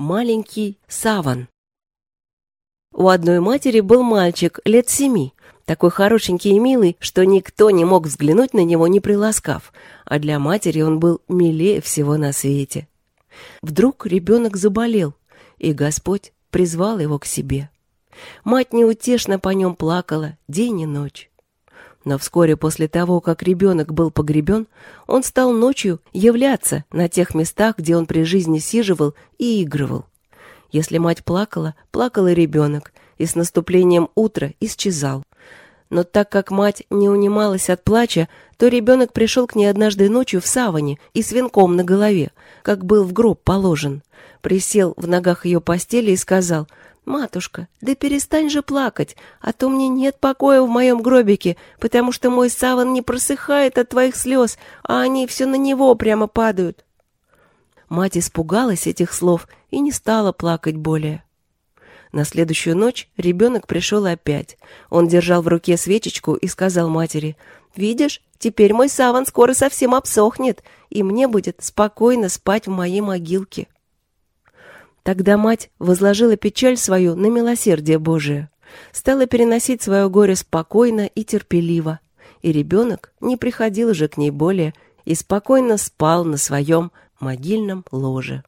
Маленький саван. У одной матери был мальчик лет семи, такой хорошенький и милый, что никто не мог взглянуть на него, не приласкав, а для матери он был милее всего на свете. Вдруг ребенок заболел, и Господь призвал его к себе. Мать неутешно по нем плакала день и ночь. Но вскоре после того, как ребенок был погребен, он стал ночью являться на тех местах, где он при жизни сиживал и игрывал. Если мать плакала, плакал и ребенок, и с наступлением утра исчезал. Но так как мать не унималась от плача, то ребенок пришел к ней однажды ночью в саване и с венком на голове, как был в гроб положен. Присел в ногах ее постели и сказал, «Матушка, да перестань же плакать, а то мне нет покоя в моем гробике, потому что мой саван не просыхает от твоих слез, а они все на него прямо падают». Мать испугалась этих слов и не стала плакать более. На следующую ночь ребенок пришел опять. Он держал в руке свечечку и сказал матери, «Видишь, теперь мой саван скоро совсем обсохнет, и мне будет спокойно спать в моей могилке». Тогда мать возложила печаль свою на милосердие Божие, стала переносить свое горе спокойно и терпеливо, и ребенок не приходил же к ней более и спокойно спал на своем могильном ложе.